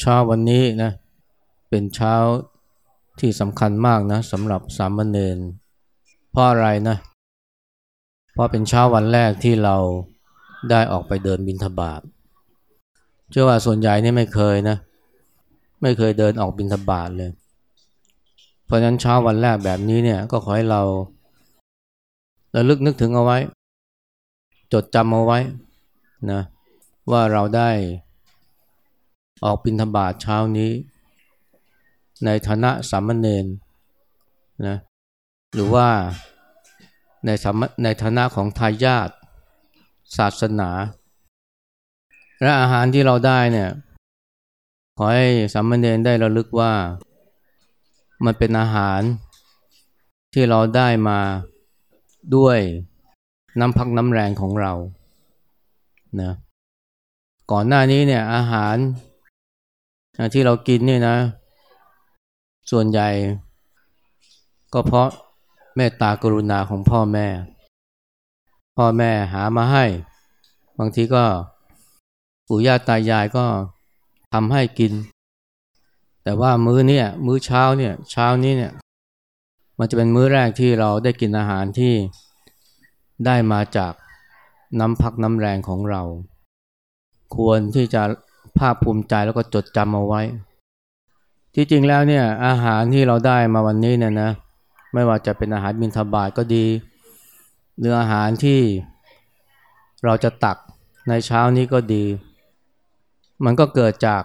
เช้าวันนี้นะเป็นเช้าที่สำคัญมากนะสำหรับสามเณรเพราะอะไรนะเพราะเป็นเช้าวันแรกที่เราได้ออกไปเดินบินทบาทเชื่อว่าส่วนใหญ่นี่ไม่เคยนะไม่เคยเดินออกบินทบาทเลย เพราะฉะนั้นเช้าวันแรกแบบนี้เนี่ยก็ขอให้เราระลึกนึกถึงเอาไว้ จดจำเอาไว้นะว่าเราได้ ออกบิณฑบาตเช้านี้ ในฐานะสามเณรนะหรือว่าในสามในฐานะของทายาทศาสนา และอาหารที่เราได้เนี่ยขอให้สามเณรได้ระลึกว่ามันเป็นอาหารที่เราได้มาด้วยน้ำพักน้ำแรงของเรานะก่อนหน้านี้เนี่ยอาหาร ที่เรากินนี่นะ ส่วนใหญ่ ก็เพราะเมตตากรุณาของพ่อแม่ พ่อแม่หามาให้ บางทีก็ปู่ย่าตายายก็ทำให้กิน แต่ว่ามื้อเนี่ยมื้อเช้าเนี่ยเช้านี้เนี่ย มันจะเป็นมื้อแรกที่เราได้กินอาหารที่ได้มาจากน้ำพักน้ำแรงของเรา ควรที่จะ ภาคภูมิใจแล้วก็จดจำเอาไว้ ที่จริงแล้วเนี่ยอาหารที่เราได้มาวันนี้เนี่ยนะไม่ว่าจะเป็นอาหารบิณฑบาตก็ดีหรืออาหารที่เราจะตักในเช้านี้ก็ดี มันก็เกิดจาก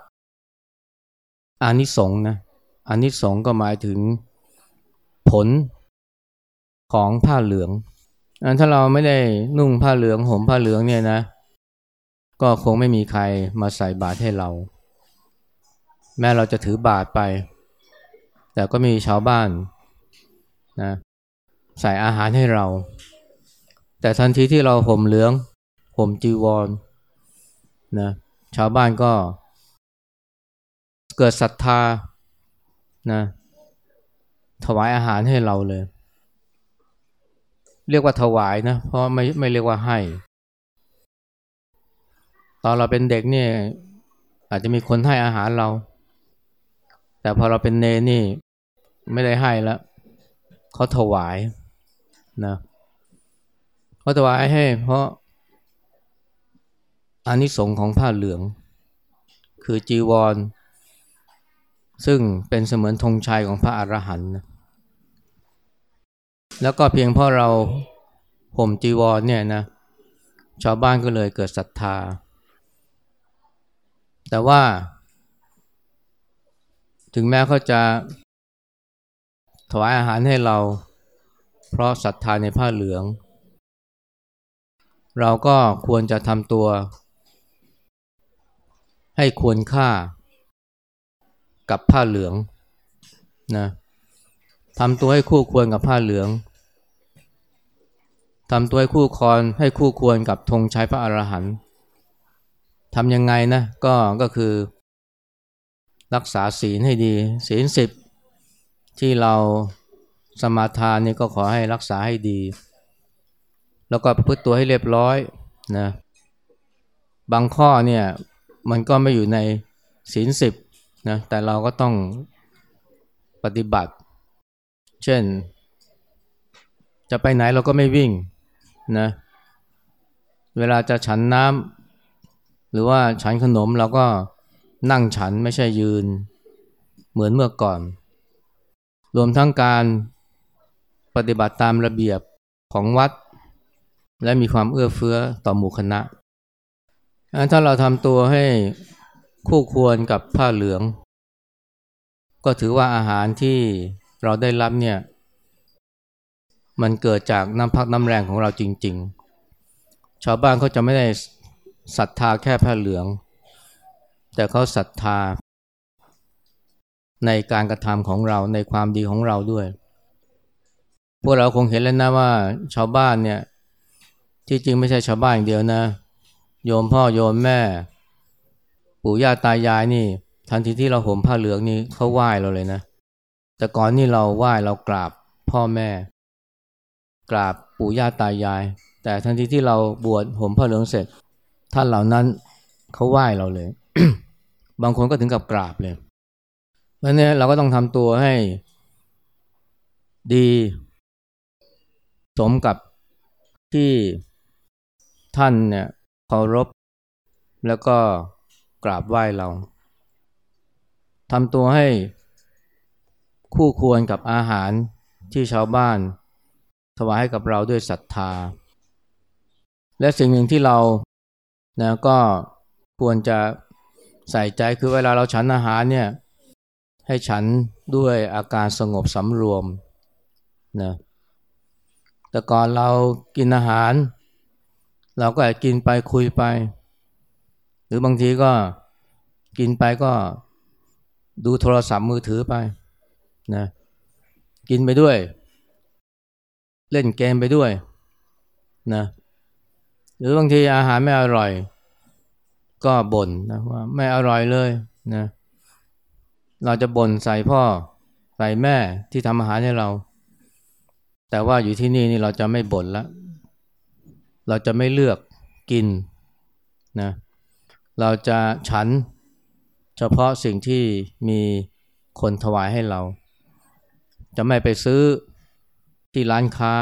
อานิสงส์นะอานิสงส์ก็หมายถึงผลของผ้าเหลืองอันถ้าเราไม่ได้นุ่งผ้าเหลืองห่มผ้าเหลืองเนี่ยนะ ก็คงไม่มีใครมาใส่บาตรให้เรา แม้เราจะถือบาตรไป แต่ก็มีชาวบ้านนะใส่อาหารให้เรา แต่ทันทีที่เราห่มเหลืองห่มจีวรนะชาวบ้านก็ เกิดศรัทธานะถวายอาหารให้เราเลย เรียกว่าถวายนะ เพราะไม่ไม่เรียกว่าให้ ตอนเราเป็นเด็กนี่อาจจะมีคนให้อาหารเรา แต่พอเราเป็นเนนี่ไม่ได้ให้แล้วเขาถวายนะเขาถวายให้ เพราะอานิสงส์ของผ้าเหลือง คือจีวร ซึ่งเป็นเสมือนธงชัยของพระอรหันต์แล้วก็เพียงเพราะเราห่มจีวรเนี่ยนะชาวบ้านก็เลยเกิดศรัทธา แต่ว่า ถึงแม้เขาจะ ถวายอาหารให้เรา เพราะศรัทธาในผ้าเหลือง เราก็ควรจะทำตัว ให้ควรค่า กับผ้าเหลืองนะทำตัวให้คู่ควรกับผ้าเหลืองทำตัวให้คู่คอนให้คู่ควรกับธงชัยพระอรหันต์ ทำยังไงนะก็ก็คือ รักษาศีลให้ดี ศีลสิบที่เราสมาทานนี่ก็ขอให้รักษาให้ดี แล้วก็พฤติตัวให้เรียบร้อยนะบางข้อเนี่ยมันก็ไม่อยู่ในศีลสิบนะแต่เราก็ต้องปฏิบัติ เช่น จะไปไหนเราก็ไม่วิ่งนะเวลาจะฉันน้ำ หรือว่าฉันขนมเราก็นั่งฉันไม่ใช่ยืน เหมือนเมื่อก่อน รวมทั้งการปฏิบัติตามระเบียบของวัด และมีความเอื้อเฟื้อต่อหมู่คณะ ถ้าเราทำตัวให้คู่ควรกับผ้าเหลือง ก็ถือว่าอาหารที่เราได้รับเนี่ยมันเกิดจากน้ำพักน้ำแรงของเราจริง ๆ ชาวบ้านเขาจะไม่ได้ ศรัทธาแค่ผ้าเหลือง แต่เขาศรัทธา ในการกระทำของเราในความดีของเราด้วย พวกเราคงเห็นแล้วนะว่าชาวบ้านเนี่ยที่จริงไม่ใช่ชาวบ้านอย่างเดียวนะ โยมพ่อโยมแม่ ปู่ย่าตายายนี่ ทันทีที่เราห่มผ้าเหลืองนี่เขาไหว้เราเลยนะ แต่ก่อนนี่เราไหว้เรากราบพ่อแม่ กราบปู่ย่าตายาย แต่ทันทีที่เราบวชห่มผ้าเหลืองเสร็จ ท่านเหล่านั้นเขาไหว้เราเลย บางคนก็ถึงกับกราบเลยเพราะนี้เราก็ต้องทำตัวให้ดี สมกับที่ท่านเนี่ยเคารพแล้วก็กราบไหว้เราทำตัวให้คู่ควรกับอาหารที่ชาวบ้านถวายให้กับเราด้วยศรัทธา และสิ่งหนึ่งที่เรา นะก็ควรจะใส่ใจคือเวลาเราฉันอาหารเนี่ยให้ฉันด้วยอาการสงบสำรวมนะแต่ก่อนเรากินอาหาร เราก็อาจกินไปคุยไป หรือบางทีก็กินไปก็ดูโทรศัพท์มือถือไปนะกินไปด้วย เล่นเกมไปด้วยนะ หรือบางทีอาหารไม่อร่อย ก็บ่นนะว่าไม่อร่อยเลยนะเราจะบ่นใส่พ่อใส่แม่ที่ทำอาหารให้เรา แต่ว่าอยู่ที่นี่นี่เราจะไม่บ่นละเราจะไม่เลือกกินนะเราจะฉันเฉพาะสิ่งที่มีคนถวายให้เรา จะไม่ไปซื้อที่ร้านค้า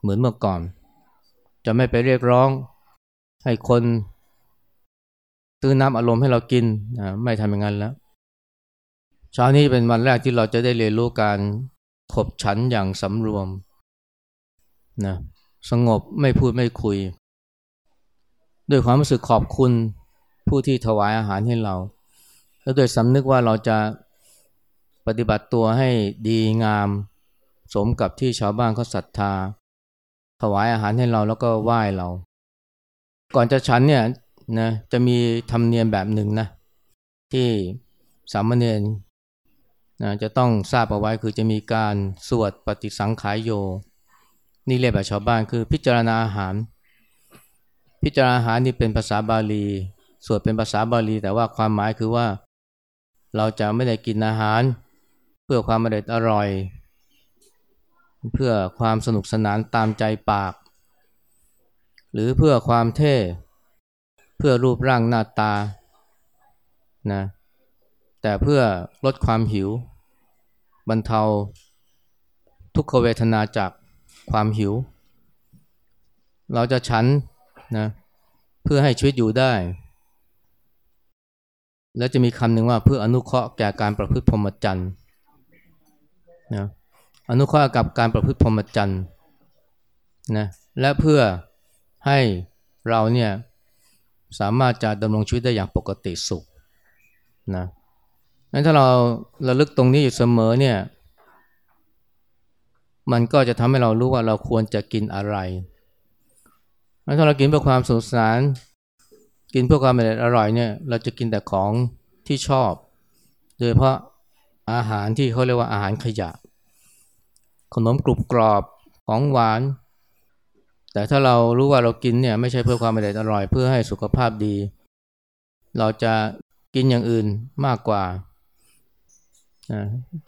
เหมือนเมื่อก่อน จะไม่ไปเรียกร้อง ให้คนซื้อน้ำอารมณ์ให้เรากินนะไม่ทำอย่างนั้นแล้วเช้านี้เป็นวันแรกที่เราจะได้เรียนรู้การขบฉันอย่างสำรวมนะสงบไม่พูดไม่คุย ด้วยความรู้สึกขอบคุณผู้ที่ถวายอาหารให้เรา แล้วโดยสำนึกว่าเราจะปฏิบัติตัวให้ดีงาม สมกับที่ชาวบ้านเขาศรัทธา ถวายอาหารให้เราแล้วก็ไหว้เรา ก่อนจะฉันเนี่ยนะจะมีธรรมเนียมแบบหนึ่งนะที่สามเณรนะจะต้องทราบเอาไว้คือจะมีการสวดปฏิสังขายโย นี่เรียกแบบชาวบ้านคือพิจารณาอาหาร พิจารณาอาหารนี่เป็นภาษาบาลี สวดเป็นภาษาบาลี แต่ว่าความหมายคือว่า เราจะไม่ได้กินอาหาร เพื่อความอร่อยอร่อย เพื่อความสนุกสนานตามใจปาก หรือเพื่อความเท่ เพื่อรูปร่างหน้าตานะแต่เพื่อลดความหิว บรรเทา ทุกขเวทนาจากความหิว เราจะฉันนะเพื่อให้ชีวิตอยู่ได้ และจะมีคำหนึ่งว่าเพื่ออนุเคราะห์แก่การประพฤติพรหมจรรย์นะ อนุเคราะห์กับการประพฤติพรหมจรรย์นะและเพื่อให้เราเนี่ยสามารถจะดำรงชีวิตได้อย่างปกติสุขนะงั้นถ้าเราระลึกตรงนี้อยู่เสมอเนี่ย มันก็จะทำให้เรารู้ว่าเราควรจะกินอะไรงั้นถ้าเรากินเพื่อความสุขสนาน กินเพื่อความอร่อยเนี่ย เราจะกินแต่ของที่ชอบ โดยเพราะอาหารที่เขาเรียกว่าอาหารขยะ ขนมกรุบกรอบของหวาน แต่ถ้าเรารู้ว่าเรากินเนี่ยไม่ใช่เพื่อความอร่อยเพื่อให้สุขภาพดี เราจะกินอย่างอื่นมากกว่า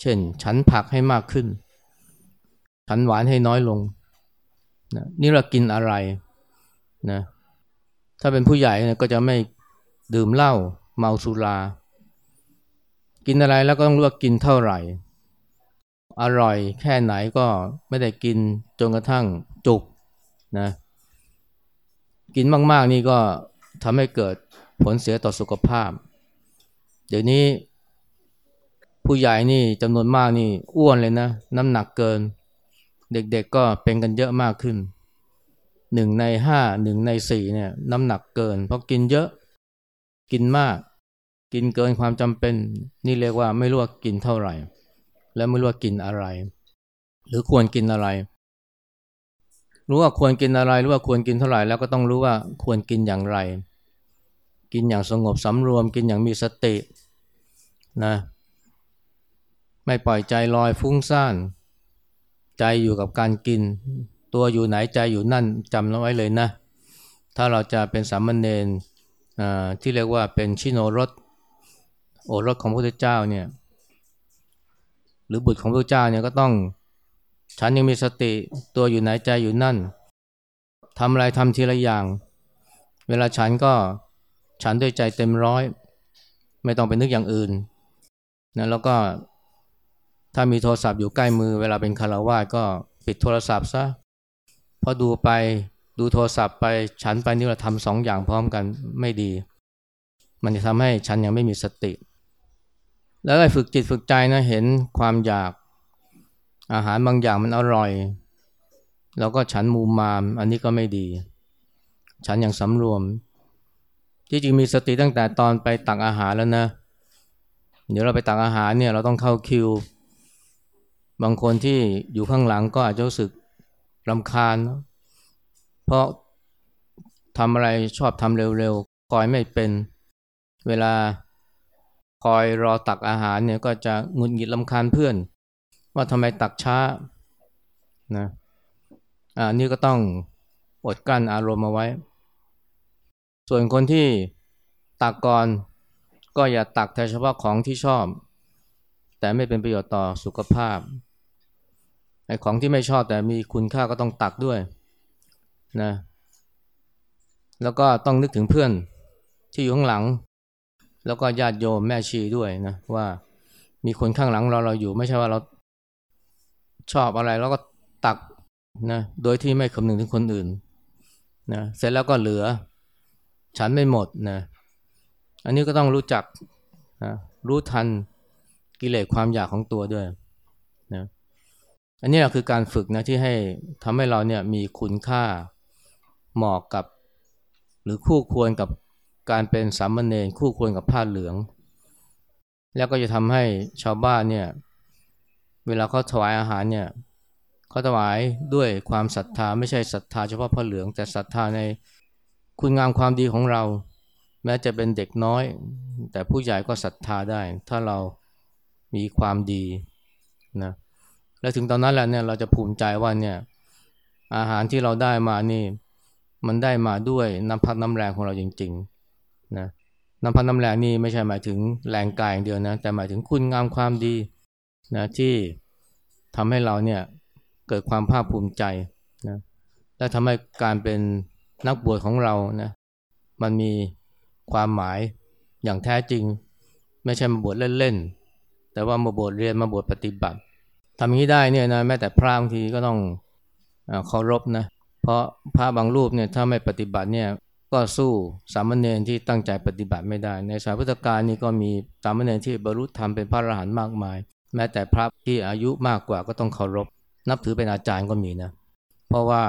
เช่นฉันผักให้มากขึ้น ฉันหวานให้น้อยลงนะนี่เรากินอะไรนะถ้าเป็นผู้ใหญ่ก็จะไม่ดื่มเหล้าเมาสุรา กินอะไรแล้วก็ต้องเลือกกินเท่าไหร่ อร่อยแค่ไหนก็ไม่ได้กินจนกระทั่งจุกนะกินมากๆนี่ก็ทำให้เกิดผลเสียต่อสุขภาพ เดี๋ยวนี้ผู้ใหญ่นี่จำนวนมากนี่อ้วนเลยนะ น้ำหนักเกิน เด็กๆก็เป็นกันเยอะมากขึ้นหนึ่งในห้าหนึ่งในสี่เนี่ยน้ำหนักเกิน เพราะกินเยอะกินมาก กินเกินความจำเป็น นี่เรียกว่าไม่รู้ว่ากินเท่าไหร่ และไม่รู้ว่ากินอะไร หรือควรกินอะไร รู้ว่าควรกินอะไร รู้ว่าควรกินเท่าไหร่แล้วก็ต้องรู้ว่าควรกินอย่างไร กินอย่างสงบสำรวม กินอย่างมีสตินะไม่ปล่อยใจลอยฟุ้งซ่าน ใจอยู่กับการกิน ตัวอยู่ไหนใจอยู่นั่นจำเอาไว้เลยนะ ถ้าเราจะเป็นสามเณรที่เรียกว่าเป็นชิโนรสโอรสของพระพุทธเจ้าเนี่ย รือบุตรของพระเจ้าเนี่ยก็ต้อง ฉันยังมีสติตัวอยู่ไหนใจอยู่นั่นทำอะไรทำทีละอย่าง เวลาฉันก็ฉันด้วยใจเต็มร้อย ไม่ต้องไปนึกอย่างอื่นนะแล้วก็ถ้ามีโทรศัพท์อยู่ใกล้มือ เวลาเป็นคารวาสก็ปิดโทรศัพท์ซะพอดูไปดูโทรศัพท์ไปฉันไปนี่เราทำสองอย่างพร้อมกันไม่ดี มันจะทำให้ฉันยังไม่มีสติ แล้วไอ้ฝึกจิตฝึกใจนะเห็นความอยากอาหารบางอย่างมันอร่อยเราก็ฉันมูมาม อันนี้ก็ไม่ดี ฉันอย่างสำรวม ที่จริงมีสติตั้งแต่ตอนไปตักอาหารแล้วนะ เดี๋ยวเราไปตักอาหารเนี่ยเราต้องเข้าคิว บางคนที่อยู่ข้างหลังก็อาจจะรู้สึกรำคาญ เพราะทำอะไรชอบทำเร็วๆคอยไม่เป็น เวลา คอยรอตักอาหารเนี่ยก็จะงุนหงิดลำคาญเพื่อน ว่าทำไมตักช้านะอ่านี่ก็ต้องอดกั้นอารมณ์เอาไว้ ส่วนคนที่ตักก่อนก็อย่าตักแต่เฉพาะของที่ชอบ แต่ไม่เป็นประโยชน์ต่อสุขภาพไอ้ของที่ไม่ชอบแต่มีคุณค่าก็ต้องตักด้วยนะแล้วก็ต้องนึกถึงเพื่อนที่อยู่ข้างหลัง แล้วก็ญาติโยมแม่ชีด้วยนะว่ามีคนข้างหลังเราเราอยู่ ไม่ใช่ว่าเราชอบอะไรแล้วก็ตักนะโดยที่ไม่คำนึงถึงคนอื่นนะเสร็จแล้วก็เหลือ ฉันไม่หมดนะอันนี้ก็ต้องรู้จักนะรู้ทันกิเลสความอยากของตัวด้วยนะอันนี้คือการฝึกนะที่ให้ทำให้เราเนี่ยมีคุณค่าเหมาะกับ หรือคู่ควรกับ การเป็นสามเณรคู่ควรกับผ้าเหลือง แล้วก็จะทำให้ชาวบ้านเนี่ยเวลาเขาถวายอาหารเนี่ยเขาถวายด้วยความศรัทธาไม่ใช่ศรัทธาเฉพาะพระเหลือง แต่ศรัทธาในคุณงามความดีของเรา แม้จะเป็นเด็กน้อย แต่ผู้ใหญ่ก็ศรัทธาได้ ถ้าเรามีความดีนะและถึงตอนนั้นแหละเนี่ยเราจะภูมิใจว่าเนี่ยอาหารที่เราได้มานี่ มันได้มาด้วยน้ำพักน้ำแรงของเราจริง ๆ นะน้ำพักน้ำแรงนี่ไม่ใช่หมายถึงแรงกายอย่างเดียวนะแต่หมายถึงคุณงามความดีนะที่ทำให้เราเนี่ยเกิดความภาคภูมิใจนะและทำให้การเป็นนักบวชของเรานะมันมีความหมายอย่างแท้จริง ไม่ใช่มาบวชเล่นๆ แต่ว่ามาบวชเรียนมาบวชปฏิบัติทำอย่างนี้ได้เนี่ยนะแม้แต่พระบางทีก็ต้องเคารพนะเพราะพระบางรูปเนี่ยถ้าไม่ปฏิบัติเนี่ย ก็สู้สามเณรที่ตั้งใจปฏิบัติไม่ได้ ในสายพุทธกาลนี่ก็มีสามเณรที่บรรลุธรรมเป็นพระอรหันต์มากมาย แม้แต่พระที่อายุมากกว่าก็ต้องเคารพ นับถือเป็นอาจารย์ก็มีนะ เพราะว่า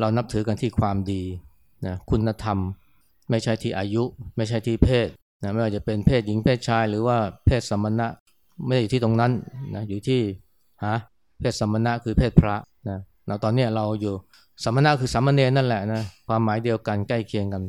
เรานับถือกันที่ความดีนะคุณธรรม ไม่ใช่ที่อายุ ไม่ใช่ที่เพศนะไม่ว่าจะเป็นเพศหญิงเพศชาย หรือว่าเพศสมณะไม่ได้อยู่ที่ตรงนั้นนะอยู่ที่ฮะเพศสมณะคือเพศพระนะเราตอนนี้เราอยู่ สมณะคือสัมเณรนั่นแหละนะความหมายเดียวกันใกล้เคียงกัน